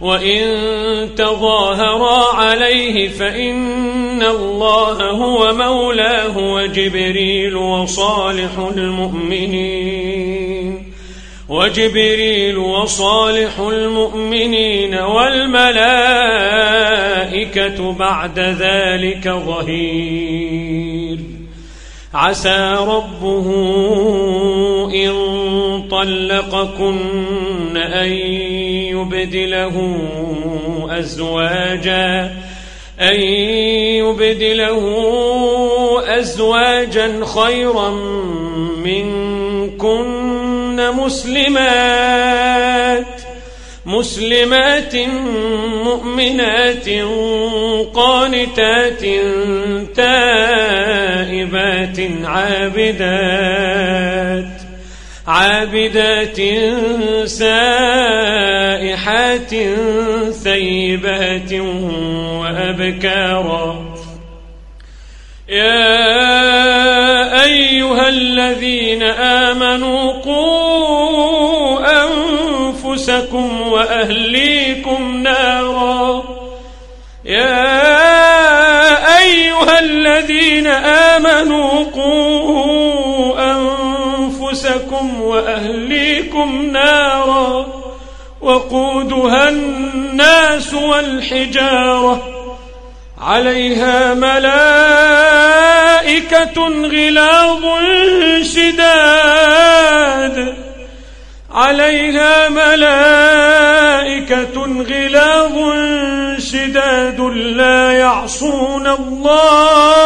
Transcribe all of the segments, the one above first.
وإن تظاهرا عليه فإن الله هو مولاه وجبريل وصالح المؤمنين وجبريل وصالح المؤمنين والملائكة بعد ذلك ظهير. عسى ربه إن طلقكن أن يبدله أزواجا أن يبدله أزواجا خيرا منكن مسلمات مسلمات مؤمنات قانتات تائبات عابدات. عابدات سائحات ثيبات وأبكارا. يا أيها الذين آمنوا قوا أنفسكم وأهليكم نارا. يا وأهليكم نارا وقودها الناس والحجارة عليها ملائكة غلاظ شداد عليها ملائكة غلاظ شداد لا يعصون الله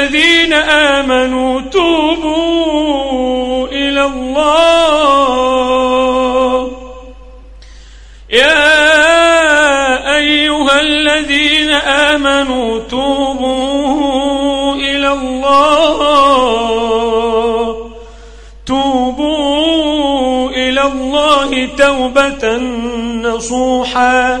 الذين آمنوا توبوا إلى الله. يا أيها الذين آمنوا توبوا إلى الله. توبوا إلى الله توبة نصوحا.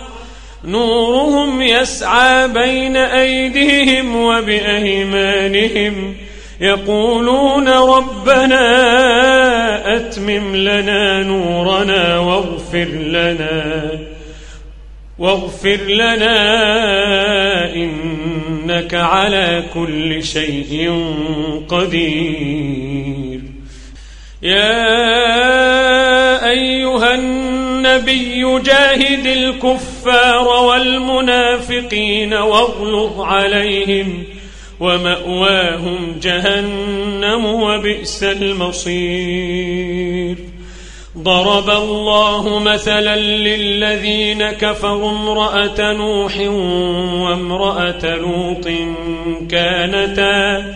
نورهم يسعى بين أيديهم وبأيمانهم. يقولون ربنا أتمم لنا نورنا واغفر لنا واغفر لنا إنك على كل شيء قدير. يا النبي جاهد الكفار والمنافقين واغلظ عليهم ومأواهم جهنم وبئس المصير. ضرب الله مثلا للذين كفروا امرأة نوح وامرأة لوط كانتا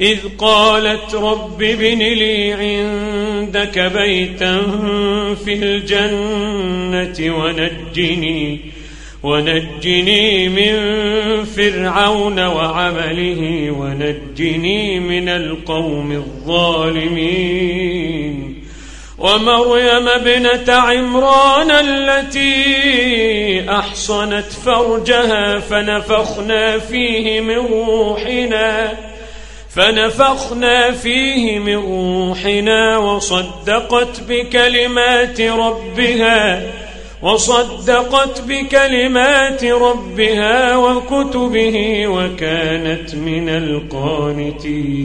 إذ قالت رب ابن لي عندك بيتا في الجنة ونجني ونجني من فرعون وعمله ونجني من القوم الظالمين. ومريم ابنة عمران التي أحصنت فرجها فنفخنا فيه من روحنا. فنفخنا فيه من روحنا وصدقت بكلمات ربها وصدقت بكلمات ربها وكتبه وكانت من القانتين.